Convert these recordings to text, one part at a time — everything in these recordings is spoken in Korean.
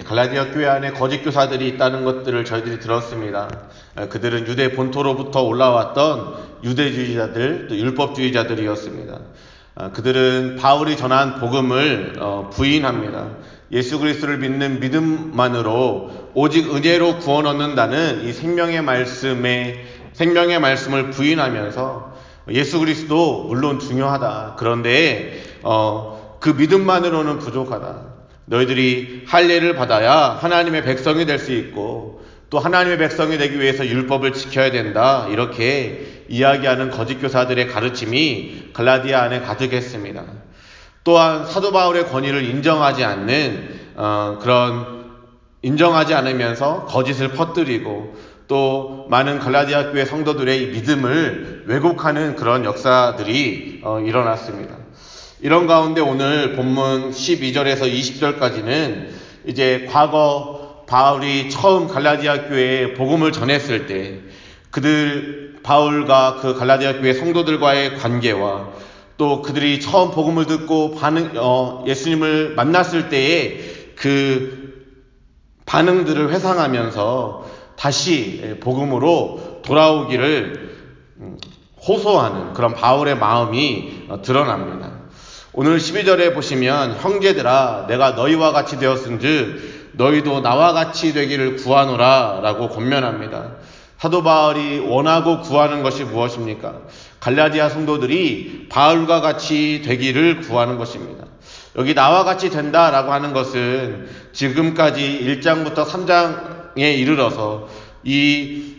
갈라디아 교회 안에 거짓 교사들이 있다는 것들을 저희들이 들었습니다. 그들은 유대 본토로부터 올라왔던 유대주의자들, 또 율법주의자들이었습니다. 그들은 바울이 전한 복음을 어, 부인합니다. 예수 그리스도를 믿는 믿음만으로 오직 은혜로 구원 얻는다는 이 생명의 말씀에 생명의 말씀을 부인하면서 예수 그리스도 물론 중요하다. 그런데 어, 그 믿음만으로는 부족하다. 너희들이 할례를 받아야 하나님의 백성이 될 수 있고 또 하나님의 백성이 되기 위해서 율법을 지켜야 된다. 이렇게 이야기하는 거짓 교사들의 가르침이 갈라디아 안에 가득했습니다. 또한 사도 바울의 권위를 인정하지 않는 어, 그런 인정하지 않으면서 거짓을 퍼뜨리고 또 많은 갈라디아 교회 성도들의 믿음을 왜곡하는 그런 역사들이 어, 일어났습니다. 이런 가운데 오늘 본문 12절에서 20절까지는 이제 과거 바울이 처음 갈라디아 교회에 복음을 전했을 때 그들 바울과 그 갈라디아 교회 성도들과의 관계와 또 그들이 처음 복음을 듣고 반응 어, 예수님을 만났을 때의 그 반응들을 회상하면서 다시 복음으로 돌아오기를 음, 호소하는 그런 바울의 마음이 어, 드러납니다. 오늘 12절에 보시면 형제들아 내가 너희와 같이 되었은즉 너희도 나와 같이 되기를 구하노라 라고 권면합니다. 사도 바울이 원하고 구하는 것이 무엇입니까? 갈라디아 성도들이 바울과 같이 되기를 구하는 것입니다. 여기 나와 같이 된다라고 하는 것은 지금까지 1장부터 3장에 이르러서 이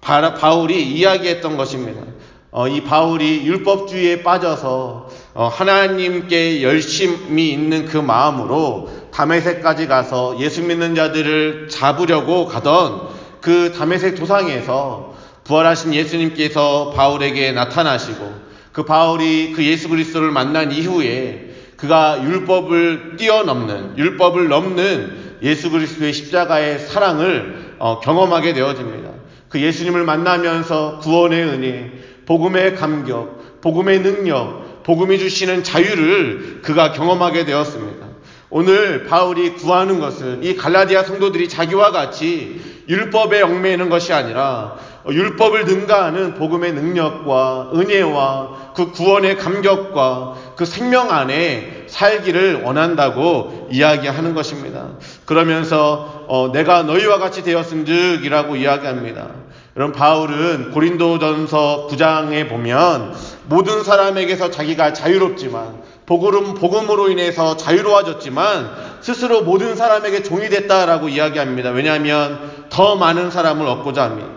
바울이 이야기했던 것입니다. 어, 이 바울이 율법주의에 빠져서 어, 하나님께 열심히 있는 그 마음으로 담에색까지 가서 예수 믿는 자들을 잡으려고 가던 그 담에색 도상에서 부활하신 예수님께서 바울에게 나타나시고 그 바울이 그 예수 그리스도를 만난 이후에 그가 율법을 뛰어넘는 율법을 넘는 예수 그리스도의 십자가의 사랑을 어, 경험하게 되어집니다. 그 예수님을 만나면서 구원의 은혜, 복음의 감격, 복음의 능력, 복음이 주시는 자유를 그가 경험하게 되었습니다. 오늘 바울이 구하는 것은 이 갈라디아 성도들이 자기와 같이 율법에 얽매이는 것이 아니라 율법을 능가하는 복음의 능력과 은혜와 그 구원의 감격과 그 생명 안에 살기를 원한다고 이야기하는 것입니다. 그러면서 어, 내가 너희와 같이 되었음즉이라고 이야기합니다. 여러분 바울은 고린도전서 9장에 보면 모든 사람에게서 자기가 자유롭지만 복음, 복음으로 인해서 자유로워졌지만 스스로 모든 사람에게 종이 됐다라고 이야기합니다. 왜냐하면 더 많은 사람을 얻고자 합니다.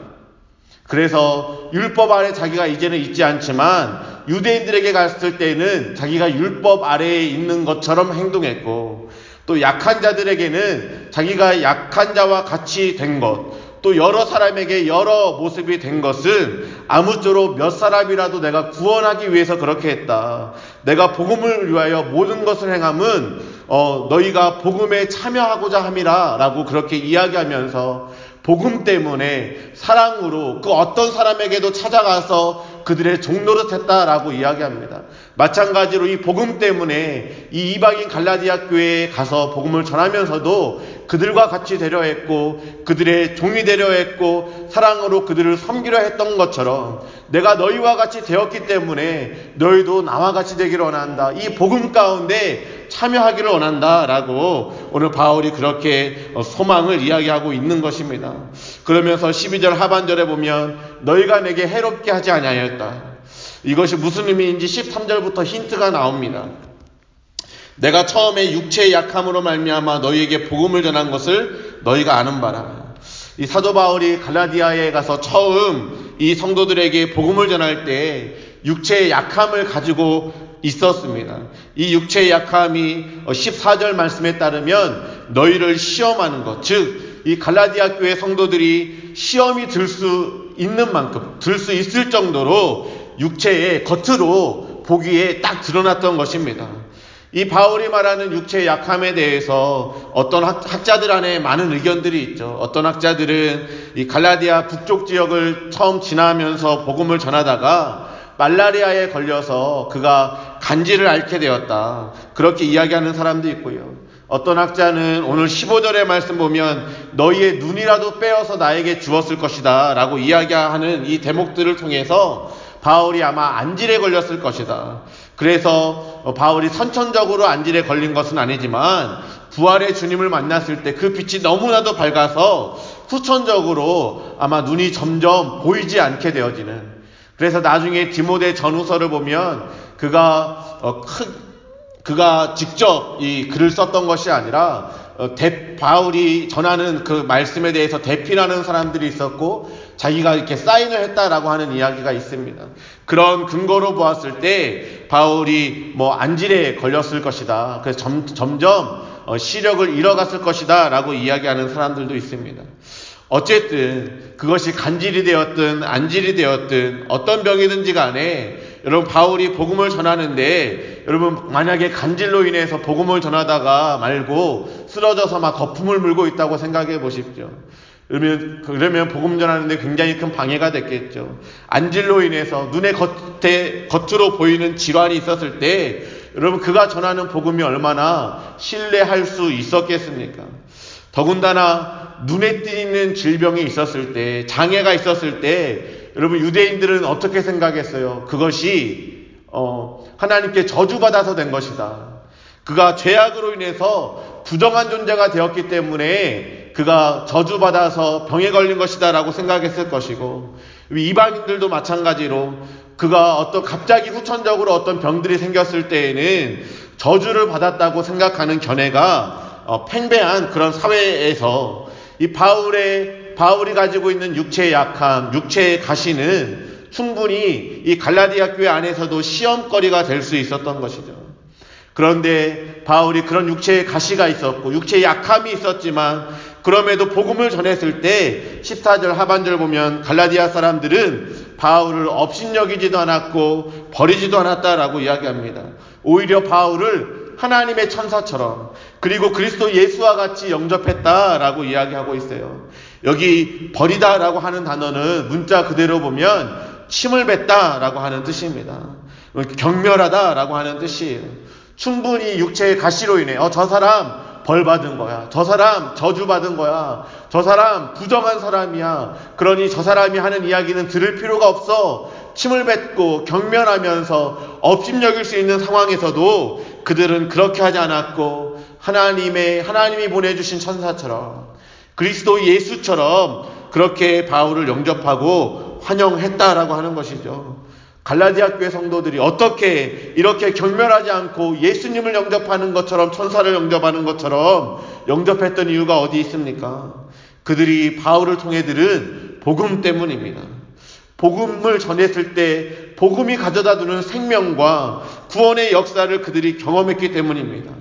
그래서 율법 아래 자기가 이제는 있지 않지만 유대인들에게 갔을 때는 자기가 율법 아래에 있는 것처럼 행동했고 또 약한 자들에게는 자기가 약한 자와 같이 된 것, 또 여러 사람에게 여러 모습이 된 것은 아무쪼록 몇 사람이라도 내가 구원하기 위해서 그렇게 했다. 내가 복음을 위하여 모든 것을 행함은 어, 너희가 복음에 참여하고자 함이라라고 그렇게 이야기하면서 복음 때문에 사랑으로 그 어떤 사람에게도 찾아가서 그들의 종로릇 했다라고 이야기합니다. 마찬가지로 이 복음 때문에 이 이방인 갈라디아 교회에 가서 복음을 전하면서도 그들과 같이 되려 했고 그들의 종이 되려 했고 사랑으로 그들을 섬기려 했던 것처럼 내가 너희와 같이 되었기 때문에 너희도 나와 같이 되기를 원한다. 이 복음 가운데 참여하기를 원한다라고 오늘 바울이 그렇게 소망을 이야기하고 있는 것입니다. 그러면서 12절 하반절에 보면 너희가 내게 해롭게 하지 아니하였다. 이것이 무슨 의미인지 13절부터 힌트가 나옵니다. 내가 처음에 육체의 약함으로 말미암아 너희에게 복음을 전한 것을 너희가 아는 바라. 이 사도 바울이 갈라디아에 가서 처음 이 성도들에게 복음을 전할 때 육체의 약함을 가지고 있었습니다. 이 육체의 약함이 14절 말씀에 따르면 너희를 시험하는 것, 즉, 이 갈라디아 교회 성도들이 시험이 들 수 있는 만큼, 들 수 있을 정도로 육체의 겉으로 보기에 딱 드러났던 것입니다. 이 바울이 말하는 육체의 약함에 대해서 어떤 학, 자들 안에 많은 의견들이 있죠. 어떤 학자들은 이 갈라디아 북쪽 지역을 처음 지나면서 복음을 전하다가 말라리아에 걸려서 그가 간지를 앓게 되었다. 그렇게 이야기하는 사람도 있고요. 어떤 학자는 오늘 15절의 말씀 보면 너희의 눈이라도 빼어서 나에게 주었을 것이다 라고 이야기하는 이 대목들을 통해서 바울이 아마 안질에 걸렸을 것이다. 그래서 바울이 선천적으로 안질에 걸린 것은 아니지만 부활의 주님을 만났을 때 그 빛이 너무나도 밝아서 후천적으로 아마 눈이 점점 보이지 않게 되어지는 그래서 나중에 디모데 전후서를 보면 그가 어, 크, 그가 직접 이 글을 썼던 것이 아니라 어, 대, 바울이 전하는 그 말씀에 대해서 대필하는 사람들이 있었고 자기가 이렇게 사인을 했다라고 하는 이야기가 있습니다. 그런 근거로 보았을 때 바울이 뭐 안질에 걸렸을 것이다. 그래서 점, 점점 어, 시력을 잃어갔을 것이다 라고 이야기하는 사람들도 있습니다. 어쨌든 그것이 간질이 되었든 안질이 되었든 어떤 병이든지 간에 여러분 바울이 복음을 전하는데 여러분 만약에 간질로 인해서 복음을 전하다가 말고 쓰러져서 막 거품을 물고 있다고 생각해 보십시오. 그러면 그러면 복음 전하는데 굉장히 큰 방해가 됐겠죠. 안질로 인해서 눈에 겉에 겉으로 보이는 질환이 있었을 때 여러분 그가 전하는 복음이 얼마나 신뢰할 수 있었겠습니까? 더군다나 눈에 띄는 질병이 있었을 때 장애가 있었을 때 여러분 유대인들은 어떻게 생각했어요? 그것이 어, 하나님께 저주받아서 된 것이다. 그가 죄악으로 인해서 부정한 존재가 되었기 때문에 그가 저주받아서 병에 걸린 것이다라고 생각했을 것이고 이방인들도 마찬가지로 그가 어떤 갑자기 후천적으로 어떤 병들이 생겼을 때에는 저주를 받았다고 생각하는 견해가 어, 팽배한 그런 사회에서 이 바울의 바울이 가지고 있는 육체의 약함, 육체의 가시는 충분히 이 갈라디아 교회 안에서도 시험거리가 될 수 있었던 것이죠. 그런데 바울이 그런 육체의 가시가 있었고 육체의 약함이 있었지만 그럼에도 복음을 전했을 때 14절 하반절 보면 갈라디아 사람들은 바울을 업신여기지도 않았고 버리지도 않았다라고 이야기합니다. 오히려 바울을 하나님의 천사처럼 그리고 그리스도 예수와 같이 영접했다라고 이야기하고 있어요. 여기 버리다라고 하는 단어는 문자 그대로 보면 침을 뱉다라고 하는 뜻입니다. 경멸하다라고 하는 뜻이에요. 충분히 육체의 가시로 인해 어, 저 사람 벌 받은 거야. 저 사람 저주 받은 거야. 저 사람 부정한 사람이야. 그러니 저 사람이 하는 이야기는 들을 필요가 없어. 침을 뱉고 경멸하면서 업심여길 수 있는 상황에서도 그들은 그렇게 하지 않았고 하나님의 하나님이 보내주신 천사처럼 그리스도 예수처럼 그렇게 바울을 영접하고 환영했다라고 하는 것이죠. 갈라디아 교회 성도들이 어떻게 이렇게 경멸하지 않고 예수님을 영접하는 것처럼 천사를 영접하는 것처럼 영접했던 이유가 어디 있습니까? 그들이 바울을 통해 들은 복음 때문입니다. 복음을 전했을 때 복음이 가져다 주는 생명과 구원의 역사를 그들이 경험했기 때문입니다.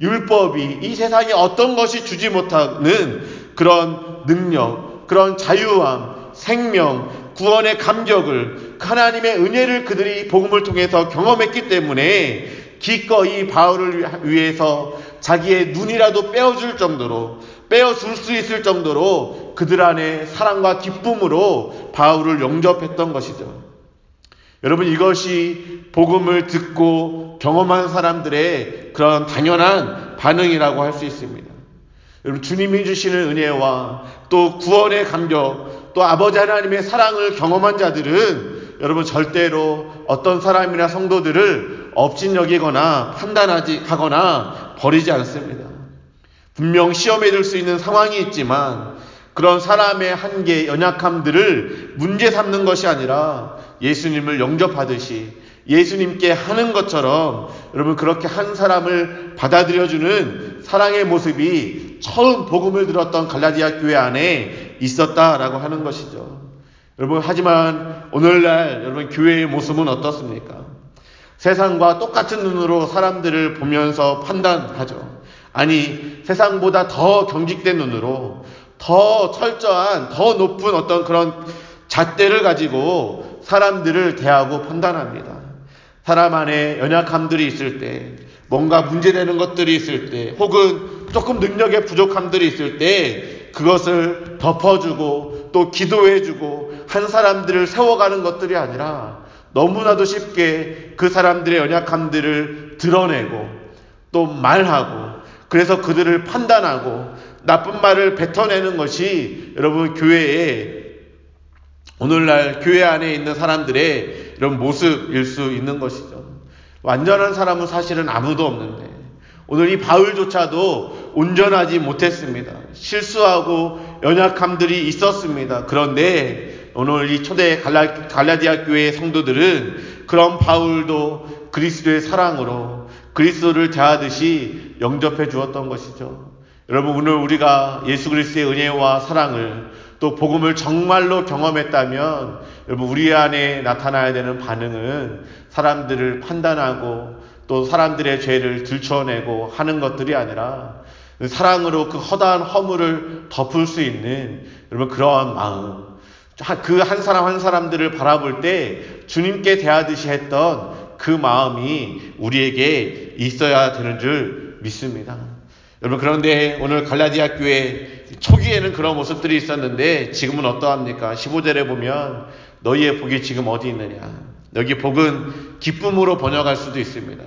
율법이 이 세상에 어떤 것이 주지 못하는 그런 능력, 그런 자유함, 생명, 구원의 감격을 하나님의 은혜를 그들이 복음을 통해서 경험했기 때문에 기꺼이 바울을 위해서 자기의 눈이라도 빼어줄 정도로 빼어줄 수 있을 정도로 그들 안에 사랑과 기쁨으로 바울을 영접했던 것이죠. 여러분 이것이 복음을 듣고 경험한 사람들의 그런 당연한 반응이라고 할 수 있습니다. 여러분 주님이 주시는 은혜와 또 구원의 감격 또 아버지 하나님의 사랑을 경험한 자들은 여러분 절대로 어떤 사람이나 성도들을 업신여기거나 판단하지 하거나 버리지 않습니다. 분명 시험에 들 수 있는 상황이 있지만 그런 사람의 한계, 연약함들을 문제 삼는 것이 아니라 예수님을 영접하듯이 예수님께 하는 것처럼 여러분 그렇게 한 사람을 받아들여주는 사랑의 모습이 처음 복음을 들었던 갈라디아 교회 안에 있었다라고 하는 것이죠. 여러분 하지만 오늘날 여러분 교회의 모습은 어떻습니까? 세상과 똑같은 눈으로 사람들을 보면서 판단하죠. 아니 세상보다 더 경직된 눈으로 더 철저한 더 높은 어떤 그런 잣대를 가지고 사람들을 대하고 판단합니다. 사람 안에 연약함들이 있을 때, 뭔가 문제되는 것들이 있을 때, 혹은 조금 능력의 부족함들이 있을 때, 그것을 덮어주고 또 기도해주고 한 사람들을 세워가는 것들이 아니라 너무나도 쉽게 그 사람들의 연약함들을 드러내고 또 말하고 그래서 그들을 판단하고 나쁜 말을 뱉어내는 것이 여러분 교회에 오늘날 교회 안에 있는 사람들의 이런 모습일 수 있는 것이죠. 완전한 사람은 사실은 아무도 없는데 오늘 이 바울조차도 온전하지 못했습니다. 실수하고 연약함들이 있었습니다. 그런데 오늘 이 초대 갈라, 갈라디아 교회 성도들은 그런 바울도 그리스도의 사랑으로 그리스도를 대하듯이 영접해 주었던 것이죠. 여러분 오늘 우리가 예수 그리스도의 은혜와 사랑을 또 복음을 정말로 경험했다면 여러분 우리 안에 나타나야 되는 반응은 사람들을 판단하고 또 사람들의 죄를 들춰내고 하는 것들이 아니라 사랑으로 그 허다한 허물을 덮을 수 있는 여러분 그러한 마음 그 한 사람 한 사람들을 바라볼 때 주님께 대하듯이 했던 그 마음이 우리에게 있어야 되는 줄 믿습니다. 여러분 그런데 오늘 갈라디아 교회 초기에는 그런 모습들이 있었는데 지금은 어떠합니까? 15절에 보면 너희의 복이 지금 어디 있느냐? 여기 복은 기쁨으로 번역할 수도 있습니다.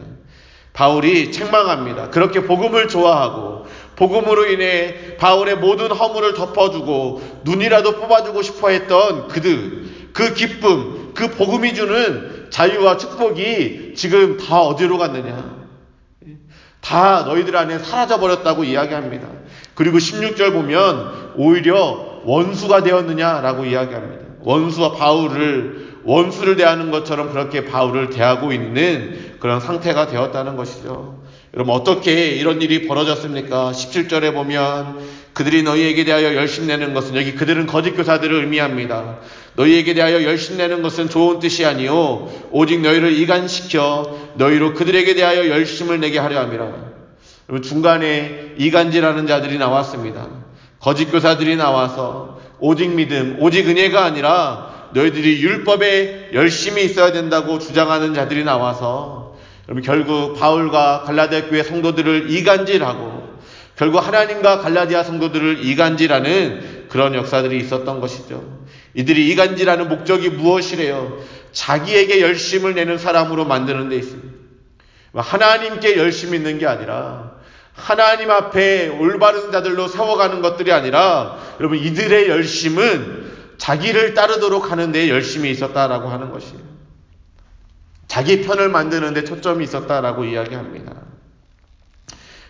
바울이 책망합니다. 그렇게 복음을 좋아하고 복음으로 인해 바울의 모든 허물을 덮어주고 눈이라도 뽑아주고 싶어 했던 그들, 그 기쁨, 그 복음이 주는 자유와 축복이 지금 다 어디로 갔느냐? 다 너희들 안에 사라져버렸다고 이야기합니다. 그리고 16절 보면 오히려 원수가 되었느냐라고 이야기합니다. 원수와 바울을 원수를 대하는 것처럼 그렇게 바울을 대하고 있는 그런 상태가 되었다는 것이죠. 여러분 어떻게 이런 일이 벌어졌습니까? 17절에 보면 그들이 너희에게 대하여 열심 내는 것은 여기 그들은 거짓 교사들을 의미합니다. 너희에게 대하여 열심 내는 것은 좋은 뜻이 아니요 오직 너희를 이간시켜 너희로 그들에게 대하여 열심을 내게 하려 함이라. 중간에 이간질하는 자들이 나왔습니다. 거짓 교사들이 나와서 오직 믿음, 오직 은혜가 아니라 너희들이 율법에 열심히 있어야 된다고 주장하는 자들이 나와서 여러분 결국 바울과 갈라디아 교회 성도들을 이간질하고 결국 하나님과 갈라디아 성도들을 이간질하는 그런 역사들이 있었던 것이죠. 이들이 이간질하는 목적이 무엇이래요? 자기에게 열심을 내는 사람으로 만드는 데 있습니다. 하나님께 열심히 있는 게 아니라 하나님 앞에 올바른 자들로 세워가는 것들이 아니라 여러분 이들의 열심은 자기를 따르도록 하는 데 열심히 있었다라고 하는 것이에요. 자기 편을 만드는 데 초점이 있었다라고 이야기합니다.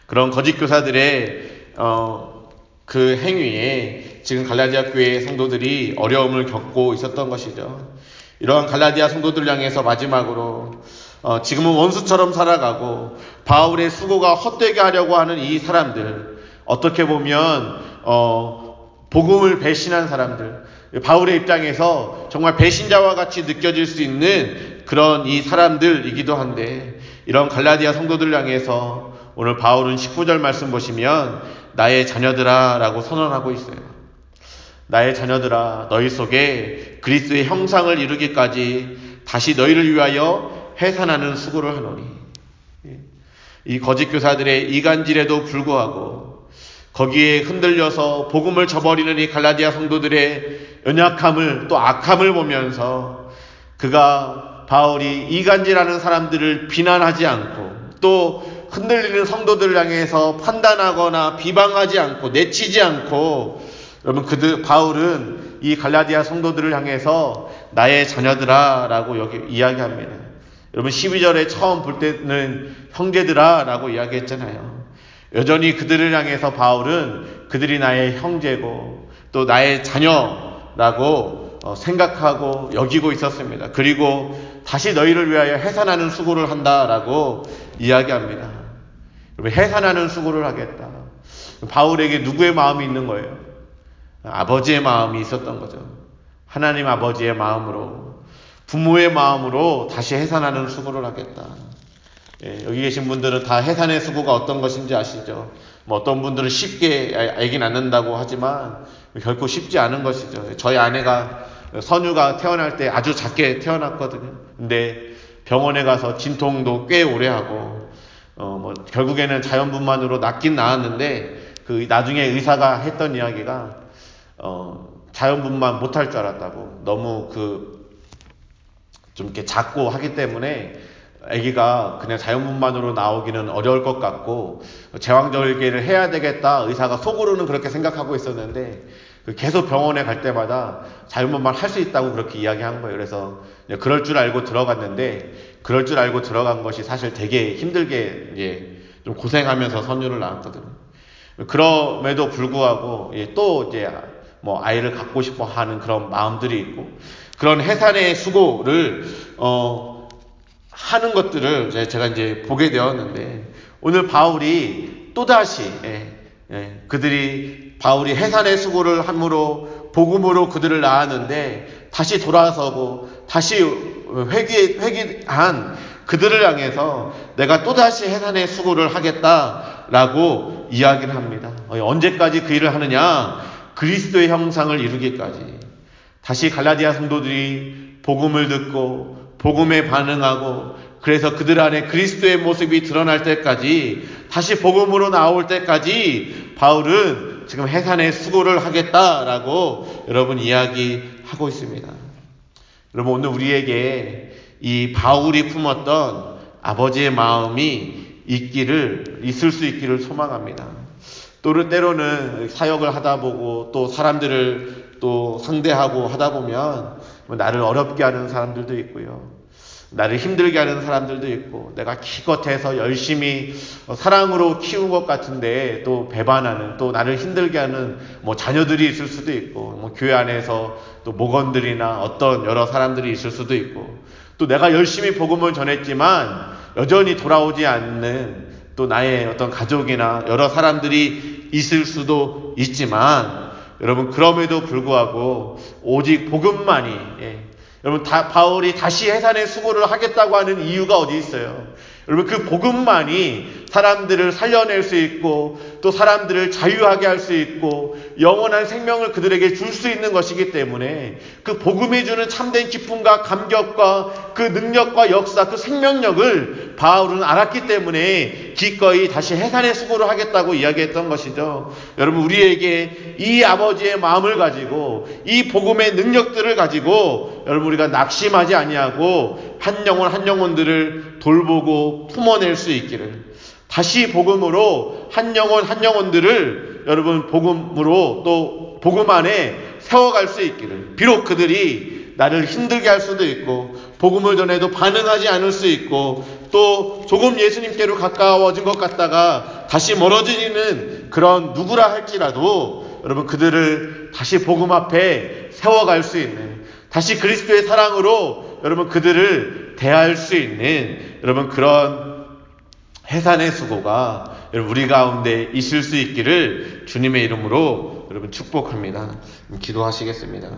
그런 거짓 교사들의 어, 그 행위에 지금 갈라디아 교회 성도들이 어려움을 겪고 있었던 것이죠. 이러한 갈라디아 성도들 향해서 마지막으로 어, 지금은 원수처럼 살아가고 바울의 수고가 헛되게 하려고 하는 이 사람들 어떻게 보면 어, 복음을 배신한 사람들 바울의 입장에서 정말 배신자와 같이 느껴질 수 있는 그런 이 사람들이기도 한데 이런 갈라디아 성도들 향해서 오늘 바울은 19절 말씀 보시면 나의 자녀들아 라고 선언하고 있어요. 나의 자녀들아 너희 속에 그리스의 형상을 이루기까지 다시 너희를 위하여 해산하는 수고를 하노니 이 거짓 교사들의 이간질에도 불구하고 거기에 흔들려서 복음을 저버리는 이 갈라디아 성도들의 연약함을 또 악함을 보면서 그가 바울이 이간질하는 사람들을 비난하지 않고 또 흔들리는 성도들을 향해서 판단하거나 비방하지 않고 내치지 않고 여러분 그들 바울은 이 갈라디아 성도들을 향해서 나의 자녀들아라고 여기 이야기합니다. 여러분 12절에 처음 볼 때는 형제들아 라고 이야기했잖아요. 여전히 그들을 향해서 바울은 그들이 나의 형제고 또 나의 자녀라고 어, 생각하고 여기고 있었습니다. 그리고 다시 너희를 위하여 해산하는 수고를 한다라고 이야기합니다. 해산하는 수고를 하겠다. 바울에게 누구의 마음이 있는 거예요? 아버지의 마음이 있었던 거죠. 하나님 아버지의 마음으로, 부모의 마음으로 다시 해산하는 수고를 하겠다. 예, 여기 계신 분들은 다 해산의 수고가 어떤 것인지 아시죠? 뭐 어떤 분들은 쉽게 알긴 않는다고 하지만 결코 쉽지 않은 것이죠. 저희 아내가 선유가 태어날 때 아주 작게 태어났거든요. 근데 병원에 가서 진통도 꽤 오래 하고 어 뭐 결국에는 자연분만으로 낫긴 나았는데 그 나중에 의사가 했던 이야기가 어 자연분만 못할 줄 알았다고 너무 그 좀 이렇게 작고 하기 때문에 아기가 그냥 자연분만으로 나오기는 어려울 것 같고 제왕절개를 해야 되겠다 의사가 속으로는 그렇게 생각하고 있었는데 그 계속 병원에 갈 때마다 자연분만 할 수 있다고 그렇게 이야기한 거예요. 그래서 그럴 줄 알고 들어갔는데 그럴 줄 알고 들어간 것이 사실 되게 힘들게 이제 좀 고생하면서 선유를 낳았거든요. 그럼에도 불구하고 또 이제 뭐 아이를 갖고 싶어 하는 그런 마음들이 있고 그런 해산의 수고를 어 하는 것들을 제가 이제 보게 되었는데 오늘 바울이 또다시 예, 예, 그들이 바울이 해산의 수고를 함으로 복음으로 그들을 낳았는데 다시 돌아서고 다시 회귀 회귀한 그들을 향해서 내가 또다시 해산의 수고를 하겠다라고 이야기를 합니다. 어, 언제까지 그 일을 하느냐? 그리스도의 형상을 이루기까지. 다시 갈라디아 성도들이 복음을 듣고 복음에 반응하고 그래서 그들 안에 그리스도의 모습이 드러날 때까지 다시 복음으로 나올 때까지 바울은 지금 해산의 수고를 하겠다라고 여러분 이야기하고 있습니다. 여러분 오늘 우리에게 이 바울이 품었던 아버지의 마음이 있기를 있을 수 있기를 소망합니다. 또 때로는 사역을 하다 보고 또 사람들을 또 상대하고 하다 보면 나를 어렵게 하는 사람들도 있고요. 나를 힘들게 하는 사람들도 있고 내가 기껏해서 열심히 사랑으로 키운 것 같은데 또 배반하는 또 나를 힘들게 하는 뭐 자녀들이 있을 수도 있고 뭐 교회 안에서 또 목원들이나 어떤 여러 사람들이 있을 수도 있고 또 내가 열심히 복음을 전했지만 여전히 돌아오지 않는 또 나의 어떤 가족이나 여러 사람들이 있을 수도 있지만 여러분 그럼에도 불구하고 오직 복음만이 예, 여러분 다, 바울이 다시 해산의 수고를 하겠다고 하는 이유가 어디 있어요? 여러분 그 복음만이 사람들을 살려낼 수 있고 또 사람들을 자유하게 할 수 있고 영원한 생명을 그들에게 줄 수 있는 것이기 때문에 그 복음이 주는 참된 기쁨과 감격과 그 능력과 역사 그 생명력을 바울은 알았기 때문에 기꺼이 다시 해산의 수고를 하겠다고 이야기했던 것이죠. 여러분 우리에게 이 아버지의 마음을 가지고 이 복음의 능력들을 가지고 여러분 우리가 낙심하지 아니하고 한 영혼 한 영혼들을 돌보고 품어낼 수 있기를 다시 복음으로 한 영혼 한 영혼들을 여러분 복음으로 또 복음 안에 세워갈 수 있기를. 비록 그들이 나를 힘들게 할 수도 있고 복음을 전해도 반응하지 않을 수 있고 또 조금 예수님께로 가까워진 것 같다가 다시 멀어지는 그런 누구라 할지라도 여러분 그들을 다시 복음 앞에 세워갈 수 있는 다시 그리스도의 사랑으로 여러분 그들을 대할 수 있는 여러분 그런 해산의 수고가 우리 가운데 있을 수 있기를 주님의 이름으로 여러분 축복합니다. 기도하시겠습니다.